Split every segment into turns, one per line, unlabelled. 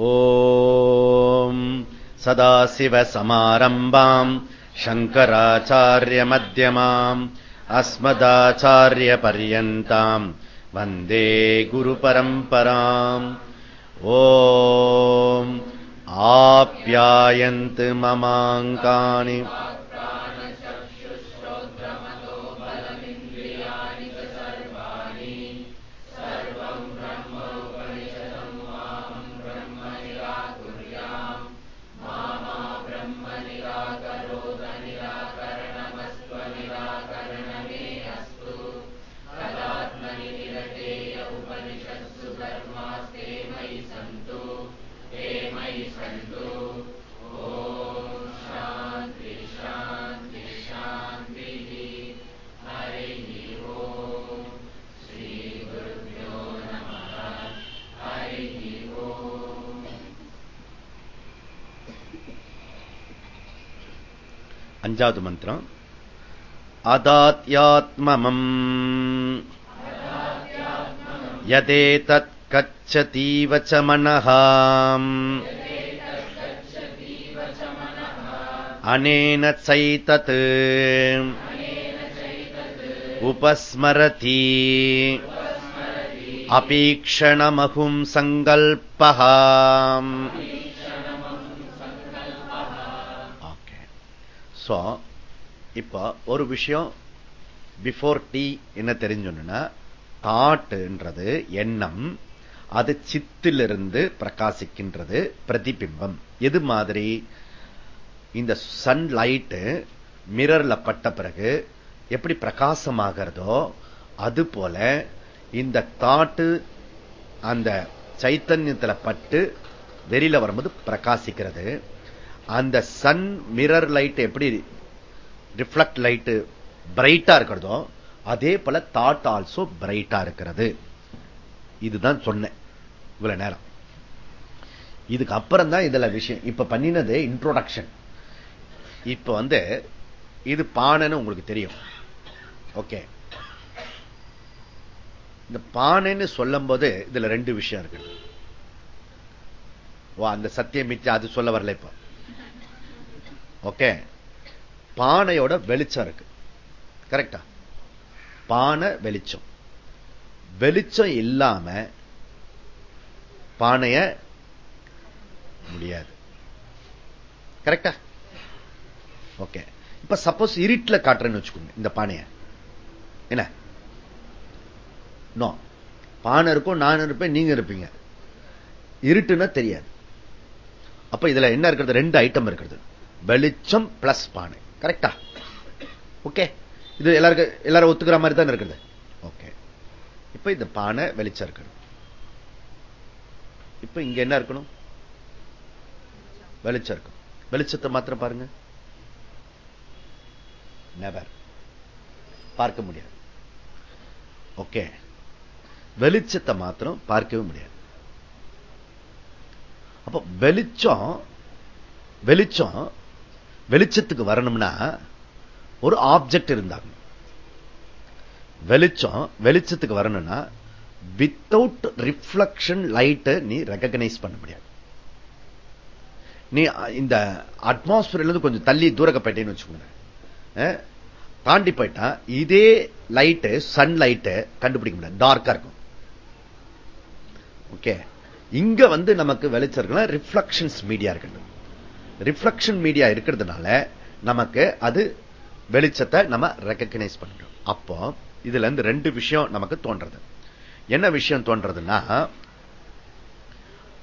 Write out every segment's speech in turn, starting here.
ॐ सदाशिवसमारम्भाम् शङ्कराचार्यमध्यमाम् अस्मदाचार्यपर्यन्ताम् वन्दे गुरुपरम्पराम् ॐ आप्यायन्त ममाङ्कानि அஞ்சாவது மந்திரம். அதாத்யாத்மமம். யதேதத் கச்சதீவ ச மனஹாம். அனேன சைதத். உபஸ்மரதி. அபீக்ஷணமகும் சங்கல்பகாம் சோ இப்போ ஒரு விஷயம் பிஃபோர் டி என்ன தெரிஞ்சோன்னா தாட்டுன்றது எண்ணம் அது சித்திலிருந்து பிரகாசிக்கின்றது பிரதிபிம்பம். எது மாதிரி? இந்த சன்லைட்டு மிரர்ல பட்ட பிறகு எப்படி பிரகாசமாகிறதோ அது போல இந்த தாட்டு அந்த சைத்தன்யத்துல பட்டு வெளியில வரும்போது பிரகாசிக்கிறது. அந்த சன் மிரர் லைட் எப்படி ரிஃப்ளக்ட் லைட் பிரைட்டா இருக்கிறதோ அதே போல தாட் ஆல்சோ பிரைட்டா இருக்கிறது. இதுதான் சொன்னேன். இவ்வளவு நேரம். இதுக்கு அப்புறம் தான் இதுல விஷயம். இப்ப பண்ணினது இன்ட்ரோடக்ஷன் இப்ப வந்து இது பானைன்னு உங்களுக்கு தெரியும். ஓகே இந்த பானைன்னு சொல்லும் போது இதுல ரெண்டு விஷயம் இருக்கு. அந்த சத்தியம் மிச்சம் அது சொல்ல வரல இப்ப. ஓகே. பானையோட வெளிச்சம் இருக்கு. கரெக்டா? பானை வெளிச்சம். வெளிச்சம் இல்லாம பானைய முடியாது. கரெக்டா? ஓகே. இப்ப சப்போஸ் இருட்டுல காட்டுறேன்னு வச்சுக்கோங்க இந்த பானைய. என்ன? நோ. பானை இருக்கும் நான் இருப்பேன் நீங்க இருப்பீங்க. இருட்டுன்னா தெரியாது. அப்ப இதுல என்ன இருக்கிறது? ரெண்டு ஐட்டம் இருக்கிறது. வெளிச்சம் பிளஸ் பானை. கரெக்டா ஓகே இது எல்லாருக்கும் எல்லாரும் ஒத்துக்கிற மாதிரி தான் இருக்குது? ஓகே இப்ப இந்த பானை வெளிச்சம் இருக்கணும். இப்ப இங்க என்ன இருக்கணும்? வெளிச்சம் இருக்கும் வெளிச்சத்தை மாத்திரம் பாருங்க. நெவர் பார்க்க முடியாது. ஓகே வெளிச்சத்தை மாத்திரம் பார்க்கவே முடியாது. அப்ப வெளிச்சம் வெளிச்சம் வெளிச்சத்துக்கு வரணும்னா ஒரு ஆப்ஜெக்ட் இருந்தாங்க. வெளிச்சம் வெளிச்சத்துக்கு வரணும்னா வித்தவுட் ரிஃப்ளக்ஷன் லைட் நீ ரெகனைஸ் பண்ண முடியாது. நீ இந்த அட்மாஸ்பியர்ல இருந்து கொஞ்சம் தள்ளி தூரக்க போயிட்டேன்னு வச்சுக்கோங்க தாண்டி போயிட்டா இதே லைட்டு சன் கண்டுபிடிக்க முடியாது. டார்க்கா இருக்கும். ஓகே இங்க வந்து நமக்கு வெளிச்சம் இருக்குன்னா ரிஃப்ளக்ஷன்ஸ் மீடியா இருக்கு ரிஃப்ளக்ஷன் மீடியா இருக்கிறதுனால நமக்கு அது வெளிச்சத்தை நம்ம ரெக்கக்னைஸ் பண்றோம். அப்போ இதுல இருந்து ரெண்டு விஷயம் நமக்கு தோன்றது. என்ன விஷயம் தோன்றதுன்னா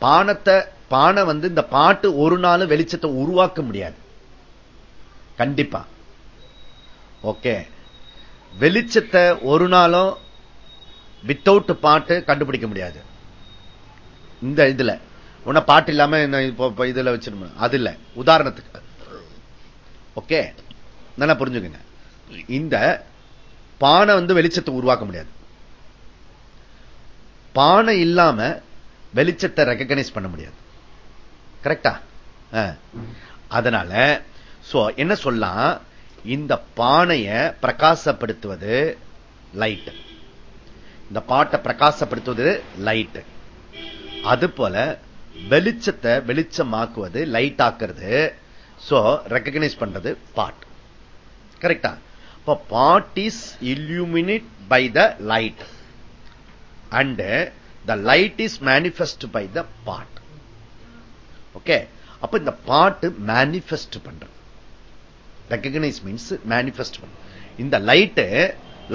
பானத்தை பானை வந்து இந்த பாட்டு ஒரு நாள் வெளிச்சத்தை உருவாக்க முடியாது. கண்டிப்பா. ஓகே. வெளிச்சத்தை ஒரு நாளும் வித்தவுட் பாட்டு கண்டுபிடிக்க முடியாது. இந்த இதுல. உன்ன பாட்டு இல்லாம இதுல வச்சிருந்தோம் அது இல்ல. உதாரணத்துக்கு. ஓகே? நல்லா புரிஞ்சுக்கங்க. இந்த பானை வந்து வெளிச்சத்தை உருவாக்க முடியாது. பானை இல்லாம வெளிச்சத்தை ரெக்கக்னைஸ் பண்ண முடியாது. கரெக்டா அதனால என்ன சொல்லலாம் இந்த பானைய பிரகாசப்படுத்துவது லைட் இந்த பாட்டை பிரகாசப்படுத்துவது லைட் அது போல வெளிச்சத்தை வெளிச்சமாக்குவது லைட் ஆக்குறது சோ ரெக்கக்னைஸ் பண்றது பாட் கரெக்டா இப்ப pot is illuminate by the light and the light is manifest by the pot okay அப்ப இந்த பாட்டு மேனிபெஸ்ட் பண்றது. ரெக்கக்னைஸ் மீன்ஸ் மேனிபெஸ்ட் பண்ண இந்த லைட்டு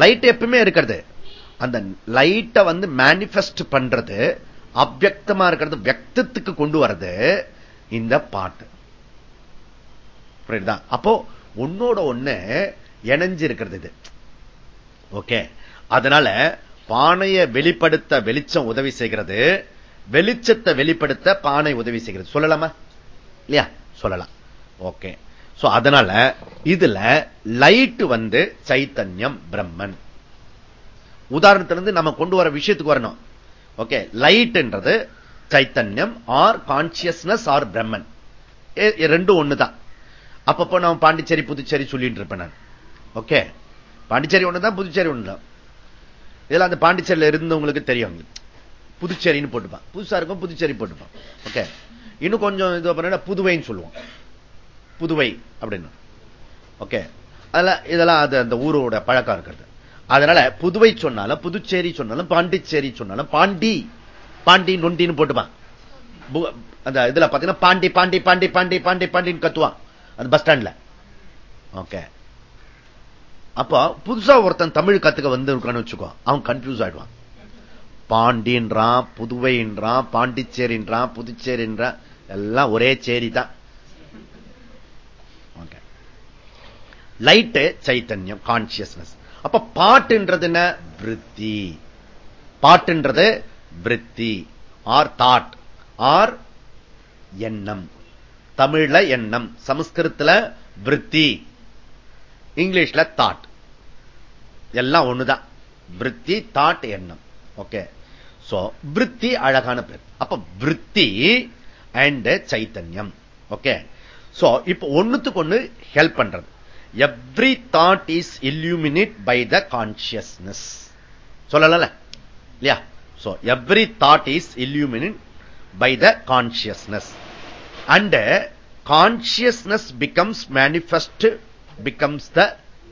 லைட் எப்பவுமே இருக்கிறது. அந்த லைட்டை வந்து மேனிபெஸ்ட் பண்றது அவ்வக்தமா இருக்கிறது வியக்தத்துக்கு கொண்டு வர்றது இந்த பாட்டு. புரியுதா? அப்போ உன்னோட ஒண்ணு இணைஞ்சிருக்கிறது இது. ஓகே? அதனால பானையை வெளிப்படுத்த வெளிச்சம் உதவி செய்கிறது வெளிச்சத்தை வெளிப்படுத்த பானை உதவி செய்கிறது. சொல்லலாமா? இல்லையா? சொல்லலாம். ஓகே. சோ அதனால இதுல லைட் வந்து சைத்தன்யம் பிரம்மன். உதாரணத்திலிருந்து நம்ம கொண்டு வர விஷயத்துக்கு வரணும். ஓகே லைட்ன்றது சைத்தன்யம் ஆர் கான்சியஸ்னஸ் ஆர் பிரம்மன் ரெண்டும் ஒண்ணுதான். அப்பப்போ நான் பாண்டிச்சேரி புதுச்சேரி சொல்லிட்டு இருப்பேன் நான். ஓகே பாண்டிச்சேரி ஒண்ணுதான் புதுச்சேரி ஒண்ணுதான். இதெல்லாம் அந்த பாண்டிச்சேரியில இருந்தவங்களுக்கு தெரியும். புதுச்சேரின்னு போட்டுப்பான். புதுசா இருக்கும் புதுச்சேரி போட்டுப்பான். ஓகே இன்னும் கொஞ்சம் இது பண்ண புதுவைன்னு சொல்லுவோம். புதுவை அப்படின்னு. ஓகே அதெல்லாம் இதெல்லாம் அது அந்த ஊரோட பழக்கம் இருக்கிறது. அதனால புதுவை சொன்னாலும் புதுச்சேரி சொன்னாலும் பாண்டிச்சேரி சொன்னாலும் பாண்டி பாண்டி நொண்டின்னு போட்டுப்பான் அந்த இதுல பாத்தீங்கன்னா பாண்டி பாண்டி பாண்டி பாண்டி பாண்டி பாண்டின்னு கத்துவான். அந்த பஸ் ஸ்டாண்ட்ல. ஓகே. அப்ப புதுசா ஒருத்தன் தமிழ் கத்துக்க வந்து வச்சுக்கோ அவன் கன்ஃபியூஸ் ஆயிடுவான். பாண்டின்றான் புதுவைன்றான் பாண்டிச்சேரின்றான் புதுச்சேரின்றான் எல்லாம் ஒரே சேரி தான் லைட்டு சைத்தன்யம் கான்சியஸ்னஸ் அப்ப பாட்டுன்றது என்ன? விருத்தி. பாட்டுன்றது விருத்தி. ஆர் தாட் ஆர் எண்ணம். தமிழ்ல எண்ணம். சமஸ்கிருத்துல விருத்தி. இங்கிலீஷ்ல தாட் எல்லாம் ஒண்ணுதான். விருத்தி தாட் எண்ணம். ஓகே சோ விருத்தி அழகான பேர். அப்ப விருத்தி அண்ட் சைத்தன்யம். ஓகே சோ இப்ப ஒண்ணுத்துக்கு ஒண்ணு ஹெல்ப் பண்றது. Every thought is illuminate by the consciousness சொல்லல இல்லையா? So every thought is illuminate by the consciousness and consciousness becomes manifest becomes the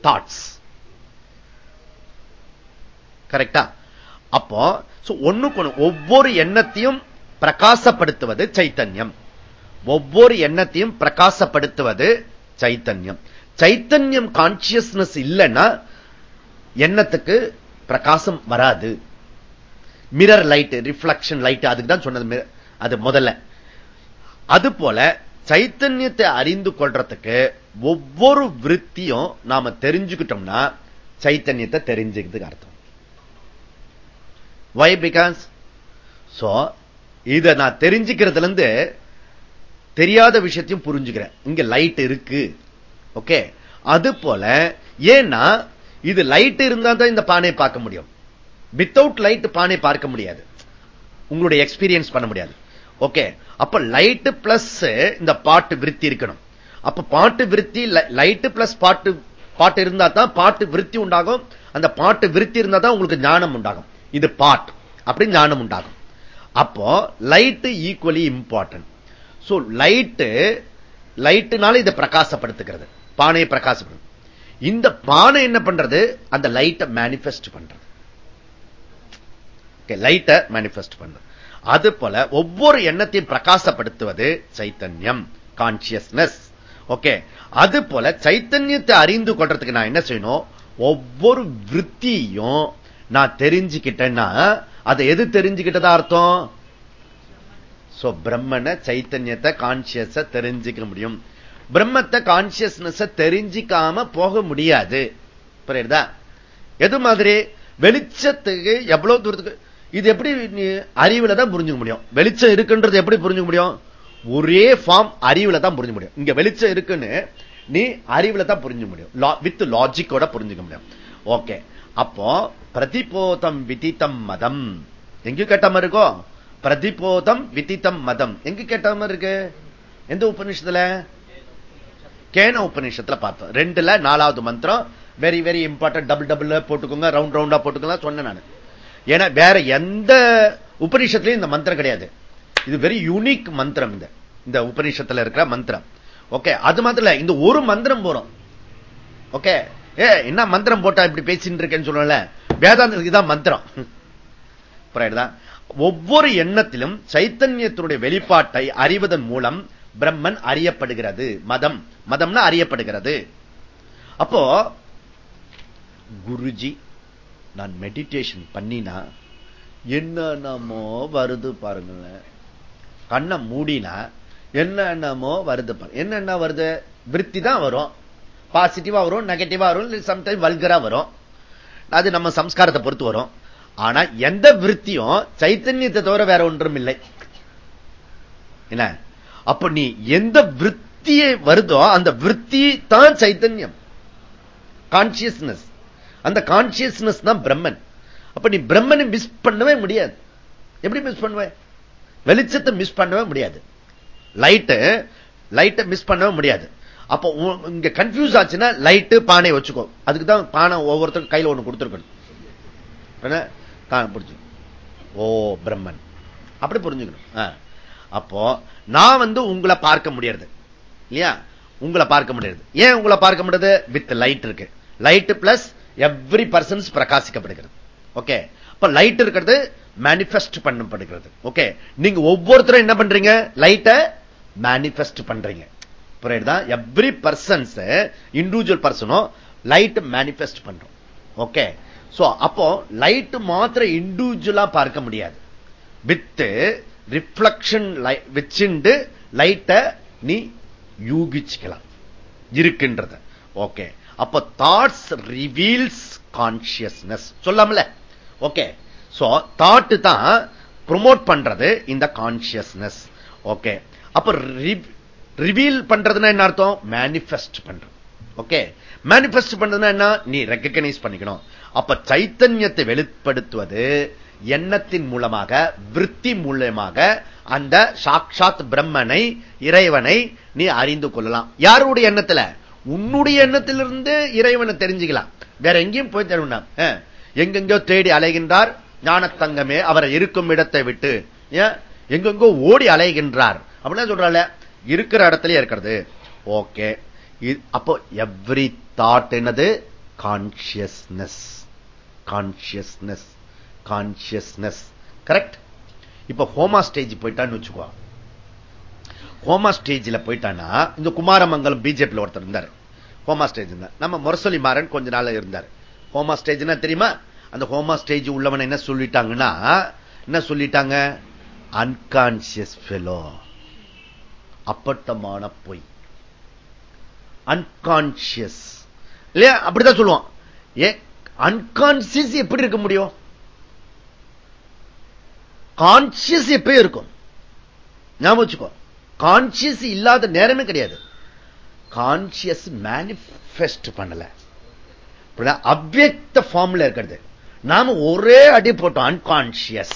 thoughts கரெக்டா அப்போ ஒண்ணுக்கு ஒண்ணு ஒவ்வொரு எண்ணத்தையும் பிரகாசப்படுத்துவது சைத்தன்யம். ஒவ்வொரு எண்ணத்தையும் பிரகாசப்படுத்துவது சைத்தன்யம். சைத்தன்யம் கான்சியஸ்னஸ் இல்லைன்னா எண்ணத்துக்கு பிரகாசம் வராது. மிரர் லைட் ரிஃப்ளக்ஷன் லைட் அதுக்கு தான் சொன்னது அது முதல்ல. அது போல சைத்தன்யத்தை அறிந்து கொள்றதுக்கு ஒவ்வொரு விற்த்தியும் நாம தெரிஞ்சுக்கிட்டோம்னா சைத்தன்யத்தை தெரிஞ்சுக்கிறதுக்கு அர்த்தம். வை பிகாஸ் சோ இத நான் தெரிஞ்சுக்கிறதுல இருந்து தெரியாத விஷயத்தையும் புரிஞ்சுக்கிறேன். இங்க லைட் இருக்கு. ஓகே? அது போல ஏன்னா இது லைட் இருந்தா தான் இந்த பானையை பார்க்க முடியும். வித்தவுட் லைட் பானை பார்க்க முடியாது. உங்களுடைய எக்ஸ்பீரியன்ஸ் பண்ண முடியாது. ஓகே? அப்ப லைட் பிளஸ் இந்த பாட்டு விருத்தி இருக்கணும். அப்ப பாட்டு விருத்தி லைட் பிளஸ் பாட்டு பாட்டு இருந்தா தான் பாட்டு விருத்தி உண்டாகும். அந்த பாட்டு விருத்தி இருந்தா தான் உங்களுக்கு ஞானம் உண்டாகும். இது பாட் அப்படி ஞானம் உண்டாகும். அப்போ light equally important so light லைட்டுனால இதை பிரகாசப்படுத்துகிறது. பானையை பிரகாசப்படும் இந்த பானை என்ன பண்றது? அந்த லைட்டை மேனிபெஸ்ட் பண்றது. லைட்டை மேனிபெஸ்ட் பண்றது. அது போல ஒவ்வொரு எண்ணத்தையும் பிரகாசப்படுத்துவது சைத்தன்யம் கான்சியஸ்னஸ் ஓகே அது போல சைத்தன்யத்தை அறிந்து கொள்றதுக்கு நான் என்ன செய்யணும்? ஒவ்வொரு விற்த்தியும் நான் தெரிஞ்சுக்கிட்டேன்னா அதை எது தெரிஞ்சுக்கிட்டதா அர்த்தம்? சோ பிரம்மனை சைத்தன்யத்தை கான்சியஸ தெரிஞ்சுக்க முடியும். பிரம்மத்தை கான்சியஸ்னஸ் தெரிஞ்சிக்காம போக முடியாது. புரியுதா? எது மாதிரி? வெளிச்சத்துக்கு எவ்வளவு தூரத்துக்கு இது எப்படி அறிவுல தான் புரிஞ்சுக்க முடியும்? வெளிச்சம் இருக்குன்றது எப்படி புரிஞ்சுக்க முடியும்? ஒரே ஃபார்ம் அறிவுல தான் புரிஞ்சு முடியும். இங்க வெளிச்சம் இருக்குன்னு நீ அறிவுல தான் புரிஞ்சு முடியும். வித் லாஜிக்கோட புரிஞ்சுக்க முடியும். ஓகே அப்போ பிரதிபோதம் விதித்தம் மதம். எங்க கேட்ட மாதிரி இருக்கோ? பிரதிபோதம் விதித்தம் மதம். எங்க கேட்ட மாதிரி இருக்கு? எந்த உபநிஷத்துல? கேன உபநிஷத்துல பார்த்தோம். ரெண்டுல நாலாவது மந்திரம் very very important double double போட்டுக்கோங்க ரவுண்ட் ரவுண்டா போட்டுக்கோங்க சொன்னேன் நான். ஏன்னா வேற எந்த உபநிஷத்துலயும் இந்த மந்திரம் கிடையாது. இது வெரி யூனிக் மந்திரம் இந்த. இந்த உபநிஷத்துல இருக்கிற மந்திரம். ஓகே அது மாத்திரம் இந்த ஒரு மந்திரம் போறோம். ஓகே ஏ என்ன மந்திரம் போட்டா இப்படி பேசிட்டு இருக்கேன்னு சொல்லல வேதாந்தத்துக்கு தான் மந்திரம். ஒவ்வொரு எண்ணத்திலும் சைத்தன்யத்தினுடைய வெளிப்பாட்டை அறிவதன் மூலம் பிரம்மன் அறியப்படுகிறது. மதம். மதம்னா அறியப்படுகிறது. அப்போ குருஜி நான் மெடிடேஷன் பண்ணினா என்னென்னமோ வருது பாருங்களேன். கண்ணை மூடினா என்னென்னமோ வருது என்னென்ன வருது? விற்பி தான் வரும். பாசிட்டிவா வரும் நெகட்டிவா வரும் சம்டைம் வல்கரா வரும். அது நம்ம சம்ஸ்காரத்தை பொறுத்து வரும். ஆனா எந்த விற்த்தியும் சைத்தன்யத்தை தவிர வேற ஒன்றும் இல்லை. என்ன? அப்ப நீ எந்த விற்த்தியை வருதோ அந்த விற்பி தான் சைத்தன்யம் கான்சியஸ்னஸ் அந்த கான்சியஸ்னஸ் தான் பிரம்மன். அப்ப நீ பிரம்மனை மிஸ் பண்ணவே முடியாது. எப்படி மிஸ் பண்ணுவேன் வெளிச்சத்தை மிஸ் பண்ணவே முடியாது. லைட்டு லைட்டை மிஸ் பண்ணவே முடியாது. அப்ப இங்க கன்ஃபியூஸ் ஆச்சுன்னா லைட்டு பானை வச்சுக்கோ. அதுக்கு தான் பானை ஒவ்வொருத்தருக்கும் கையில் ஒண்ணு கொடுத்துருக்கணும். புரிஞ்சு ஓ பிரம்மன். அப்படி புரிஞ்சுக்கணும். அப்போ நான் வந்து உங்களை பார்க்க முடியாது இல்லையா? உங்களை பார்க்க முடியாது ஏன் உங்களை பார்க்க முடியாது வித் லைட் இருக்கு. லைட் பிளஸ் எவ்ரி பர்சன்ஸ் பிரகாசிக்கப்படுகிறது. ஓகே அப்ப லைட் இருக்கிறது மேனிபெஸ்ட் பண்ணப்படுகிறது. ஓகே நீங்க ஒவ்வொருத்தரும் என்ன பண்றீங்க? லைட்டை மேனிபெஸ்ட் பண்றீங்க. புரியுதா? எவ்ரி பர்சன்ஸ் இண்டிவிஜுவல் பர்சனும் லைட் மேனிபெஸ்ட் பண்றோம். ஓகே சோ அப்போ லைட் மாத்திர இண்டிவிஜுவலா பார்க்க முடியாது. வித்து ரிஃப்ளக்ஷன் வச்சுண்டு லைட்டை நீ யூகிச்சுக்கலாம். இருக்கின்றது. ஓகே அப்ப தாட்ஸ் ரிவீல்ஸ் கான்சியஸ்னஸ் சொல்லாமல? ஓகே சோ தாட் தான் ப்ரொமோட் பண்றது இந்த கான்சியஸ்னஸ் ஓகே அப்ப ரிவீல் பண்றதுன்னா என்ன அர்த்தம்? மேனிபெஸ்ட் பண்றது. ஓகே மேனிபெஸ்ட் பண்றதுன்னா என்ன? நீ ரெக்கக்னைஸ் பண்ணிக்கணும். அப்ப சைத்தன்யத்தை வெளிப்படுத்துவது எண்ணத்தின் மூலமாக விற்பி மூலமாக அந்த சாட்சாத் பிரம்மனை இறைவனை நீ அறிந்து கொள்ளலாம். யாருடைய எண்ணத்துல? உன்னுடைய எண்ணத்திலிருந்து இறைவனை தெரிஞ்சுக்கலாம். வேற எங்கேயும் போய் தருணம் எங்கெங்கோ தேடி அலைகின்றார் ஞானத்தங்கமே அவரை இருக்கும் இடத்தை விட்டு எங்கெங்கோ ஓடி அலைகின்றார். அப்படின்னா சொல்றாள் இருக்கிற இடத்துல இருக்கிறது. ஓகே. அப்போ எவ்ரி தாட் என்னது? கான்சியஸ்னஸ் கான்சியஸ்னஸ் கான்சியஸ்னஸ் கரெக்ட் இப்ப ஹோமா ஸ்டேஜ் போயிட்டான்னு வச்சுக்கோ. ஹோமா ஸ்டேஜில் போயிட்டான்னா இந்த குமாரமங்கலம் பிஜேபியில் ஒருத்தர் இருந்தார். ஹோமா ஸ்டேஜ் நம்ம முரசொலி மாறன் கொஞ்ச நாள் இருந்தார். ஹோமா ஸ்டேஜ்னா தெரியுமா? அந்த ஹோமா ஸ்டேஜ் உள்ளவன் என்ன சொல்லிட்டாங்கன்னா என்ன சொல்லிட்டாங்க? அன்கான்சியஸ் ஃபெலோ அப்பட்டமான பொய். அன்கான்சியஸ் இல்லையா? அப்படிதான் சொல்லுவான். அன்கான்சியஸ் எப்படி இருக்க முடியும்? கான்சியஸ் எப்பயும் இருக்கும்? ஞாபகம் வச்சுக்கோ. கான்சியஸ் இல்லாத நேரமே கிடையாது. கான்சியஸ் மேனிபெஸ்ட் பண்ணல. அவ்வக்த ஃபார்ம்ல இருக்கிறது. நாம ஒரே அடி போட்டோம் அன்கான்சியஸ்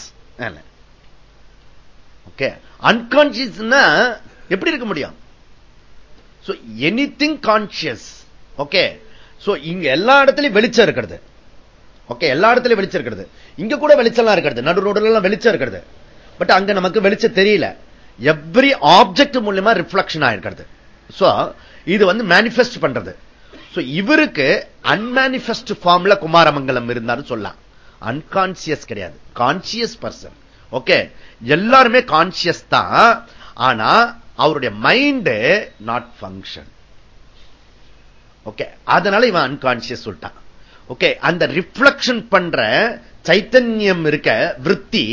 ஓகே அன்கான்சியஸ்னா எப்படி இருக்க முடியும்? எனி திங் கான்சியஸ் ஓகே இங்க எல்லா இடத்துலயும் வெளிச்சம் இருக்கிறது. ஓகே எல்லா இடத்துலயும் வெளிச்சம் இருக்கிறது. இங்க கூட வெளிச்சம் இருக்கிறது. நடு ரோடுல எல்லாம் வெளிச்சம் இருக்கிறது. பட் அங்க நமக்கு வெளிச்சம் தெரியல. எவ்ரி ஆப்ஜெக்ட் மூலியமா ரிஃப்ளக்ஷன் ஆயிருக்கிறது. இது வந்து மேனிபெஸ்ட் பண்றது. இவருக்கு அன்மேனிபெஸ்ட் ஃபார்ம்ல குமாரமங்கலம் இருந்தாரு சொல்லலாம். அன்கான்சியஸ் கிடையாது. கான்சியஸ் பர்சன் ஓகே எல்லாருமே கான்சியஸ் தான். ஆனா அவருடைய மைண்ட் நாட் பங்கன் ஓகே அதனால இவன் அன்கான்சியஸ் சொல்லிட்டான். ஓகே அந்த ரிஃப்ளக்ஷன் பண்ற சைத்தன்யம் இருக்க விற்பி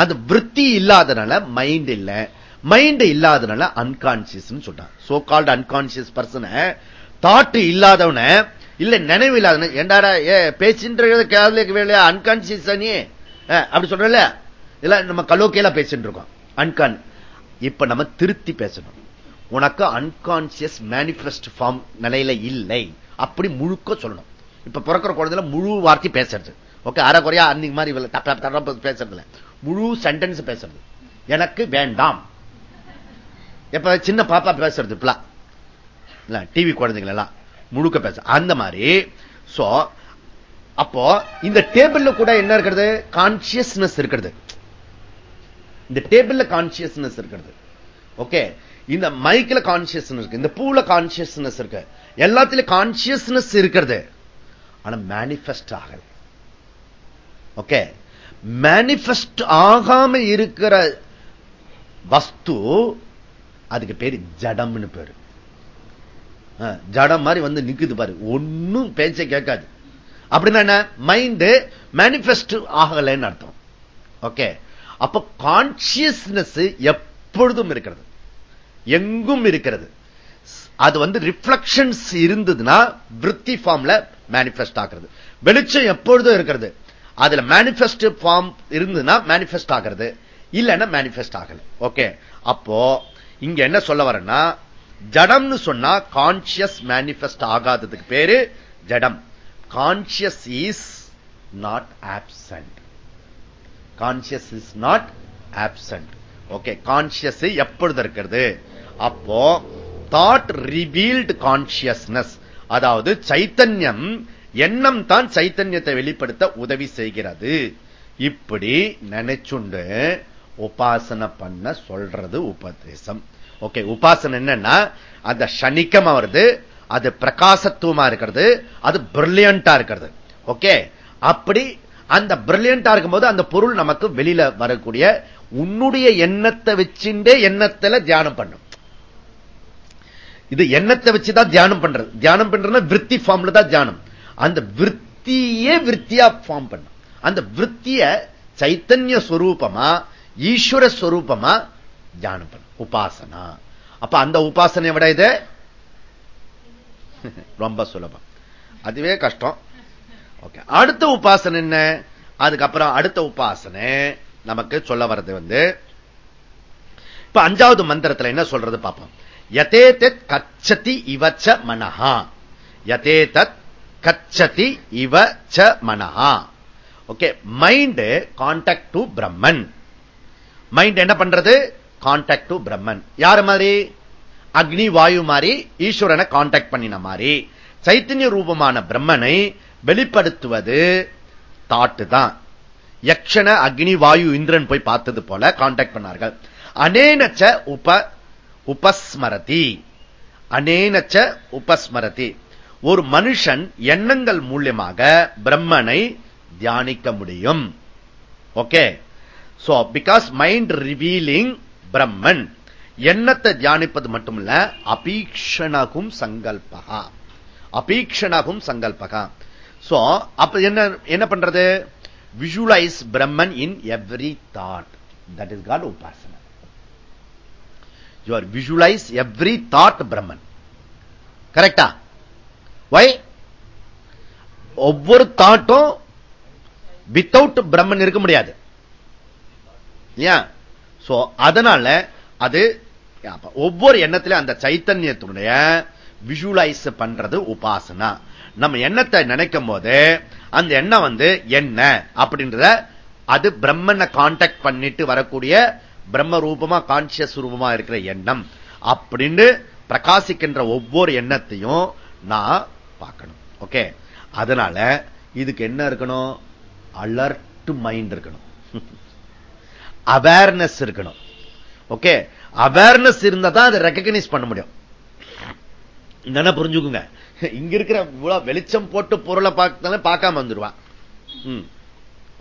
அந்த விற்பி இல்லாதனால மைண்ட் இல்ல. மைண்ட் இல்லாதனால அன்கான்சியஸ் சொல்றான். சோ கால்டு அன்கான்சியஸ் பர்சனை தாட்டு இல்லாதவன இல்ல நினைவு இல்லாதவன ஏண்டாடா ஏ பேசின்றது கேள்விக்கு வேலையா அன்கான்சியஸ் நீ? அப்படி சொல்றல இல்ல நம்ம கலோக்கியலா பேசிட்டு இருக்கோம். அன்கான் இப்ப நம்ம திருத்தி பேசணும். உனக்கு அன்கான்சியஸ் மேனிபெஸ்ட் ஃபார்ம் நிலையில இல்லை. அப்படி முழுக்க சொல்லணும். இப்ப பிறக்கிற குழந்தைல முழு வார்த்தை பேசுறது. ஓகே அரை குறையா அன்னைக்கு மாதிரி பேசுறதுல முழு சென்டென்ஸ் பேசுறது. எனக்கு வேண்டாம். எப்ப சின்ன பாப்பா பேசுறது இப்பலாம் டிவி குழந்தைகள் எல்லாம் முழுக்க பேச அந்த மாதிரி. சோ அப்போ இந்த டேபிள்ல கூட என்ன இருக்கிறது? கான்சியஸ்னஸ் இருக்கிறது. இந்த டேபிள்ல கான்சியஸ்னஸ் இருக்கிறது. ஓகே இந்த மைக்ல கான்சியஸ்னஸ் இருக்கு இந்த பூல கான்சியஸ்னஸ் இருக்கு. எல்லாத்திலும் கான்சியஸ்னஸ் இருக்கிறது. ஆனா மேனிபெஸ்ட் ஆகல. ஓகே மேனிபெஸ்ட் ஆகாம இருக்கிற வஸ்து அதுக்கு பேரு ஜடம்னு பேரு. ஜடம் மாதிரி வந்து நிக்குது பாரு. ஒன்னும் பேச்ச கேட்காது. அப்படின்னா என்ன? மைண்ட் மேனிபெஸ்ட் ஆகலைன்னு அர்த்தம். ஓகே அப்ப கான்சியஸ்னஸ் எப்பொழுதும் இருக்கிறது. எங்கும் இருக்கிறது. அது வந்து ரிஃப்ளக்ஷன்ஸ் இருந்ததுன்னா விற்பி ஃபார்ம்ல மேனிபெஸ்ட் ஆகிறது. வெளிச்சம் எப்பொழுதும் இருக்கிறது. அதுல மேனிபெஸ்ட் ஃபார்ம் இருந்ததுன்னா மேனிபெஸ்ட் ஆகிறது. இல்லைன்னா மேனிபெஸ்ட் ஆகல. ஓகே அப்போ இங்க என்ன சொல்ல வரேன்னா ஜடம்னு சொன்னா கான்சியஸ் மேனிபெஸ்ட் ஆகாததுக்கு பேரு ஜடம். Conscious is not absent conscious is not absent okay conscious எப்பொழுது இருக்கிறது? அப்போ தாட் ரிவீல்டு கான்சியஸ்னஸ் அதாவது சைத்தன்யம் எண்ணம் தான் சைத்தன்யத்தை வெளிப்படுத்த உதவி செய்கிறது. இப்படி நினைச்சுண்டு உபாசனை பண்ண சொல்றது உபதேசம். ஓகே உபாசனை என்னன்னா அந்த சனிக்கமா வருது அது பிரகாசத்துவமா இருக்கிறது அது பிரில்லியண்டா இருக்கிறது. ஓகே அப்படி அந்த பிரில்லியண்டா இருக்கும்போது அந்த பொருள் நமக்கு வெளியில வரக்கூடிய உன்னுடைய எண்ணத்தை வச்சுட்டே எண்ணத்துல தியானம் பண்ணும். இது எண்ணத்தை வச்சுதான் தியானம் பண்றது. தியானம் பண்றதுன்னா விற்பி ஃபார்ம்ல தான் தியானம். அந்த விற்த்தியே விற்த்தியா ஃபார்ம் பண்ணும் அந்த விற்த்திய சைத்தன்ய ஸ்வரூபமா ஈஸ்வர ஸ்வரூபமா தியானம் பண்ண. உபாசனா. அப்ப அந்த உபாசனை விட இது? ரொம்ப சுலபம். அதுவே கஷ்டம். ஓகே அடுத்த உபாசனை என்ன? அதுக்கப்புறம் அடுத்த உபாசனை நமக்கு சொல்ல வர்றது வந்து இப்ப அஞ்சாவது மந்திரத்துல என்ன சொல்றது பார்ப்போம் யதேதத் கச்சதி இவச்ச மனஹா யதே தத் கச்சதி இவ ச மனஹா okay mind contact to Brahman mind என்ன பண்றது? கான்டாக்ட் டு பிரம்மன் யாரு மாதிரி? அக்னி வாயு மாதிரி ஈஸ்வரனை கான்டாக்ட் பண்ணின மாதிரி. சைத்தன்ய ரூபமான பிரம்மனை வெளிப்படுத்துவது தாட்டு தான். யக்ஷன அக்னி வாயு இந்திரன் போய் பார்த்தது போல கான்டாக்ட் பண்ணார்கள். அனேனச்ச உப உபஸ்மரதி. அனேனச்ச உபஸ்மரதி. ஒரு மனுஷன் எண்ணங்கள் மூலியமாக பிரம்மனை தியானிக்க முடியும். Okay? So because mind revealing Brahman எண்ணத்தை தியானிப்பது மட்டுமல்ல அபீக்ஷணகும் சங்கல்பகா. அபீக்ஷணகும் சங்கல்பகா. சோ அப்ப என்ன என்ன பண்றது? Visualise Brahman in every thought that is God upasana. You are visualise every thought Brahman கரெக்டா வை ஒவ்வொரு தாட்டும் வித்தவுட் பிரம்மன் இருக்க முடியாது. இல்லையா? சோ அதனால அது ஒவ்வொரு எண்ணத்திலும் அந்த சைத்தன்யத்தினுடைய விஷுவலைஸ் பண்றது உபாசனா. நம்ம எண்ணத்தை நினைக்கும் போது அந்த எண்ணம் வந்து என்ன? அப்படின்றத அது பிரம்மனை கான்டாக்ட் பண்ணிட்டு வரக்கூடிய பிரம்ம ரூபமா கான்சியஸ் ரூபமா இருக்கிற எண்ணம் அப்படின்னு பிரகாசிக்கின்ற ஒவ்வொரு எண்ணத்தையும் நான் பார்க்கணும். ஓகே அதனால இதுக்கு என்ன இருக்கணும்? அலர்ட் மைண்ட் இருக்கணும். அவேர்னஸ் இருக்கணும். ஓகே அவேர்னஸ் இருந்தா தான் அதை ரெக்கக்னைஸ் பண்ண முடியும். என்ன புரிஞ்சுக்குங்க. இங்க இருக்கிற வெளிச்சம் போட்டு பொருளை பார்த்தாலும் பார்க்காம வந்துடுவான்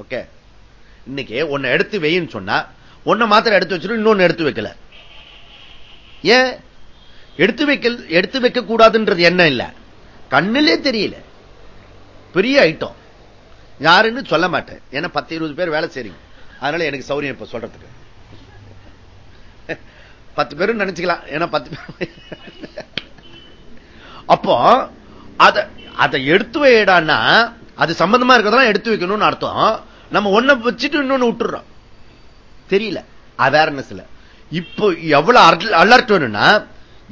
ஓகே இன்னைக்கு ஒன்னு எடுத்து வெயின்னு சொன்னா ஒன்ன மாத்திரம் எடுத்து வச்சிடும் இன்னொன்னு எடுத்து வைக்கல. ஏன்? எடுத்து வைக்க எடுத்து வைக்க கூடாதுன்றது என்ன இல்ல. கண்ணிலே தெரியல. பெரிய ஐட்டம் யாருன்னு சொல்ல மாட்டேன். ஏன்னா பத்து இருபது பேர் வேலை செய்றீங்க. அதனால எனக்கு சௌரியம் இப்ப சொல்றதுக்கு. பத்து பேரும் நினைச்சுக்கலாம். ஏன்னா பத்து பேர். அப்போ அத அதை எடுத்து வைடான்னா அது சம்பந்தமா இருக்கிறதெல்லாம் எடுத்து வைக்கணும்னு அர்த்தம். நம்ம ஒன்ன வச்சுட்டு இன்னொன்னு விட்டுறோம். தெரியல அவேர்னஸ்ல இப்போ எவ்வளவு அலர்ட் வேணும்னா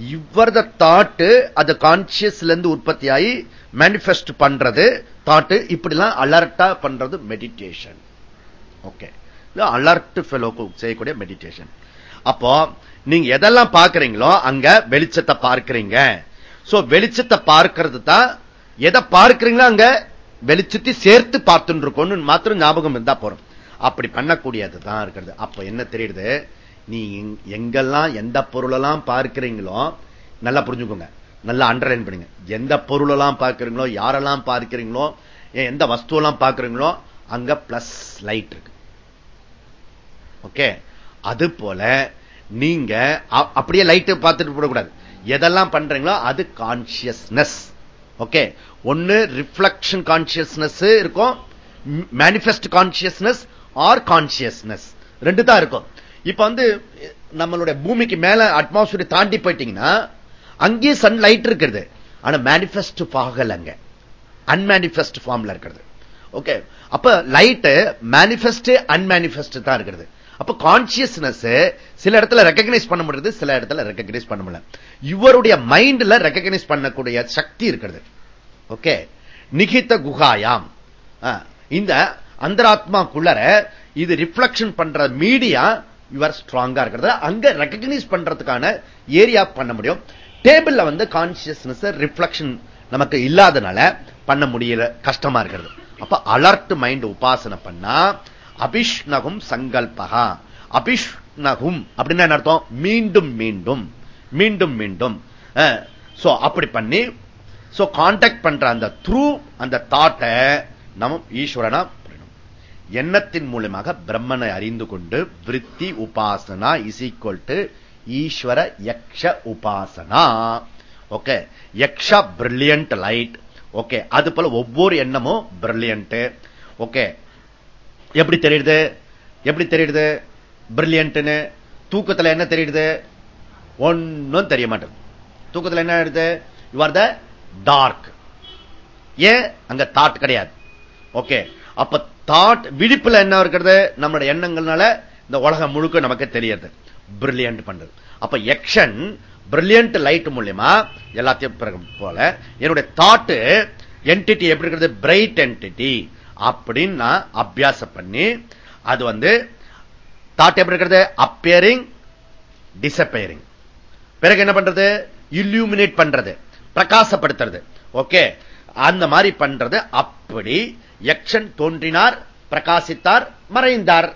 இவர் தாட்டு அது கான்சியஸ்ல இருந்து உற்பத்தி ஆகி மேனிபெஸ்ட் பண்றது தாட்டு இப்படிலாம் அலர்ட்டா பண்றது மெடிடேஷன் ஓகே அலர்ட் ஃபெலோக்கு செய்யக்கூடிய மெடிடேஷன் அப்போ நீங்க எதெல்லாம் பார்க்கறீங்களோ அங்க வெளிச்சத்தை பார்க்கிறீங்க. சோ வெளிச்சத்தை பார்க்கிறது தான் எதை பார்க்கிறீங்களோ அங்க வெளிச்சத்தை சேர்த்து பார்த்துட்டு இருக்கோம்னு மாத்திரம் ஞாபகம் இருந்தா போறோம் அப்படி பண்ணக்கூடியது தான் இருக்கிறது. அப்ப என்ன தெரியுது? நீ எங்கெல்லாம் எந்த பொருளெல்லாம் பார்க்கிறீங்களோ நல்லா புரிஞ்சுக்கோங்க. நல்லா அண்டர்லைன் பண்ணுங்க. எந்த பொருளெல்லாம் பார்க்கிறீங்களோ யாரெல்லாம் பார்க்கிறீங்களோ எந்த வஸ்துவெல்லாம் பார்க்கிறீங்களோ அங்க பிளஸ் லைட் இருக்கு. ஓகே அது போல நீங்க அப்படியே லைட் பார்த்துட்டு போடக்கூடாது. எதெல்லாம் பண்றீங்களோ அது கான்சியஸ்னஸ் ஓகே ஒன்னு ரிஃப்ளக்ஷன் கான்சியஸ்னஸ் இருக்கும். மேனிபெஸ்ட் கான்சியஸ்னஸ் ஆர் கான்சியஸ்னஸ் ரெண்டு தான் இருக்கும். இப்ப வந்து நம்மளுடைய பூமிக்கு மேல அட்மாஸ்பியர் தாண்டி போயிட்டீங்கன்னா அங்கேயே சன் லைட் இருக்கிறது ஆனா மேனிபெஸ்ட் ஆகல அங்க அன்மேனிபெஸ்ட் ஃபார்ம்ல இருக்கிறது. ஓகே அப்ப லைட் மேனிபெஸ்ட் அன்மேனிபெஸ்ட் தான் இருக்கிறது அப்ப கான்சியஸ்னஸ் சில இடத்துல ரெக்கக்னைஸ் பண்ண முடியுது சில இடத்துல ரெக்கக்னைஸ் பண்ண முடியல. இவருடைய மைண்ட்ல ரெக்கக்னைஸ் பண்ணக்கூடிய சக்தி இருக்கிறது ஓகே நிகித்த குகாயாம் இந்த அந்தராத்மாக்குள்ளர இது ரிஃப்ளக்ஷன் பண்ற மீடியா யுவர் ஸ்ட்ராங்கா இருக்கிறது அங்க ரெக்கக்னைஸ் பண்றதுக்கான ஏரியா பண்ண முடியும். டேபிள்ல வந்து கான்சியஸ்னஸ் ரிஃப்ளக்ஷன் நமக்கு இல்லாதனால பண்ண முடியல கஷ்டமா இருக்கிறது. அப்ப அலர்ட் மைண்ட் உபாசனை பண்ணா அபிஷ்ணகும் சங்கல்பகா அபிஷ்ணகும் அப்படின்னு என்ன அர்த்தம்? மீண்டும் மீண்டும் மீண்டும் மீண்டும். அப்படி பண்ணி சோ கான்டாக்ட் பண்ற அந்த த்ரூ அந்த தாட்டை நம்ம ஈஸ்வரனா எண்ணத்தின் மூலமாக பிரம்மனை அறிந்து கொண்டு விற்பி உபாசனா இஸ் டு ஈஸ்வர யக்ஷ உபாசனா. ஓகே யக்ஷா பிரில்லியன்ட் லைட் ஓகே அது போல ஒவ்வொரு எண்ணமும் பிரில்லியன்ட் ஓகே எப்படி தெரியுது? எப்படி தெரியுது? பிரில்லியன்ட்னு தூக்கத்துல என்ன தெரியுது? ஒன்னும் தெரிய மாட்டேன் தூக்கத்துல என்ன எடுத்து யூ ஆர் த டார்க் ஏன்? அங்க தாட் கிடையாது. ஓகே அப்ப தாட் விழிப்புல என்ன இருக்கிறது? நம்மளுடைய எண்ணங்கள்னால இந்த உலகம் முழுக்க நமக்கு தெரியறது பிரில்லியன்ட் பண்றது. அப்ப எக்ஷன் பிரில்லியன்ட் லைட் மூலியமா எல்லாத்தையும் போல என்னுடைய தாட்டு என்டிட்டி எப்படி இருக்கிறது? பிரைட் என்டிட்டி அப்படின்னு நான் அபியாசம் பண்ணி அது வந்து தாட் எப்படி இருக்கிறது? அப்பியரிங் டிசப்பேரிங் பிறகு என்ன பண்றது? இல்யூமினேட் பண்றது. பிரகாசப்படுத்துறது. ஓகே அந்த மாதிரி பண்றது. அப்படி யக்ஷன் தோன்றினார் பிரகாசித்தார் மறைந்தார்.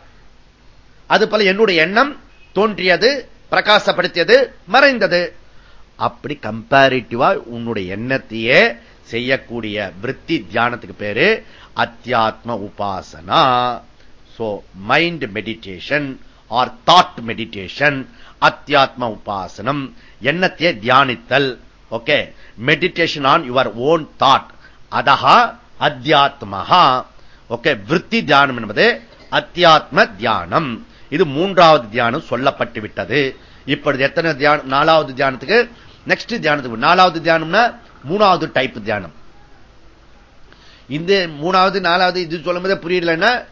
அது போல என்னுடைய எண்ணம் தோன்றியது பிரகாசப்படுத்தியது மறைந்தது. அப்படி கம்பேரிட்டிவா உன்னுடைய எண்ணத்தையே செய்யக்கூடிய விற்பி தியானத்துக்கு பேரு அத்தியாத்ம உபாசனா. So mind meditation or thought meditation அத்தியாத்ம உபாசனம் எண்ணத்தையே தியானித்தல். Okay meditation on your own thought அதஹா அத்தியாத்மகா ஓகே விற்பி தியானம் என்பது அத்தியாத்ம தியானம். இது மூன்றாவது தியானம் சொல்லப்பட்டு விட்டது. இப்பொழுது எத்தனை தியானம்? நாலாவது தியானத்துக்கு நெக்ஸ்ட் தியானத்துக்கு நாலாவது தியானம்னா மூணாவது டைப் தியானம். இந்த மூணாவது நாலாவது இது சொல்லும் போதே புரியலன்னா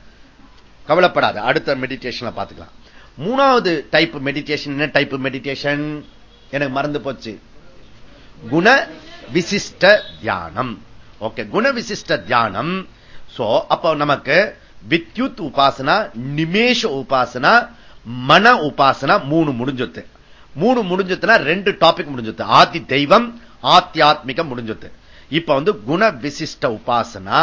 கவலைப்படாது. அடுத்த மெடிடேஷன்ல பாத்துக்கலாம் மூணாவது டைப் மெடிடேஷன் என்ன டைப் மெடிடேஷன் எனக்கு மறந்து போச்சு. குண விசிஷ்ட தியானம். ஓகே குண விசிஷ்ட தியானம் சோ அப்போ நமக்கு வித்யுத் உபாசனா நிமேஷ உபாசனா மன உபாசனா மூணு முடிஞ்சது மூணு முடிஞ்சதுன்னா ரெண்டு டாபிக் முடிஞ்சது ஆதி தெய்வம் ஆத்தியாத்மிகம் முடிஞ்சது இப்ப வந்து குண விசிஷ்ட உபாசனா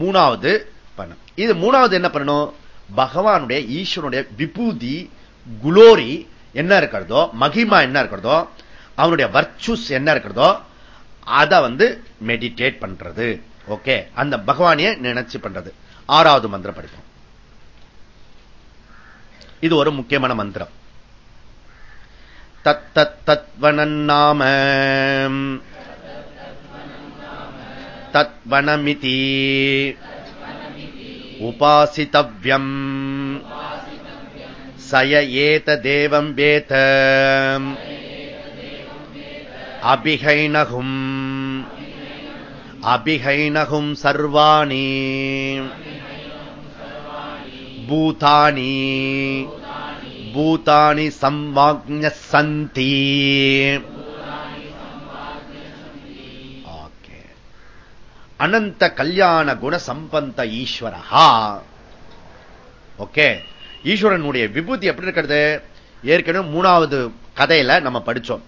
மூணாவது பண்ண. இது மூணாவது என்ன பண்ணணும்? பகவானுடைய ஈஸ்வரனுடைய விபூதி குளோரி என்ன இருக்கிறதோ மகிமா என்ன இருக்கிறதோ அவனுடைய வர்ச்சுஸ் என்ன இருக்கிறதோ அதை வந்து மெடிடேட் பண்றது. ஓகே அந்த பகவானிய நினைச்சு பண்றது. ஆறாவது மந்திரம் படிப்போம். இது ஒரு முக்கியமான மந்திரம். தத் தத்வனாம தத்வனமிதி உபாசித்தவ்யம் சய ஏத தேவம் வேத. அபிகைனகும் அபிகைனகும் சர்வாணி. பூதானி. பூதானி சம்வாக்ஞ சந்தி ஓகே. அனந்த கல்யாண குண சம்பந்த ஈஸ்வரஹா. ஓகே. ஈஸ்வரனுடைய விபூதி எப்படி இருக்கிறது? ஏற்கனவே மூணாவது கதையில நம்ம படிச்சோம்.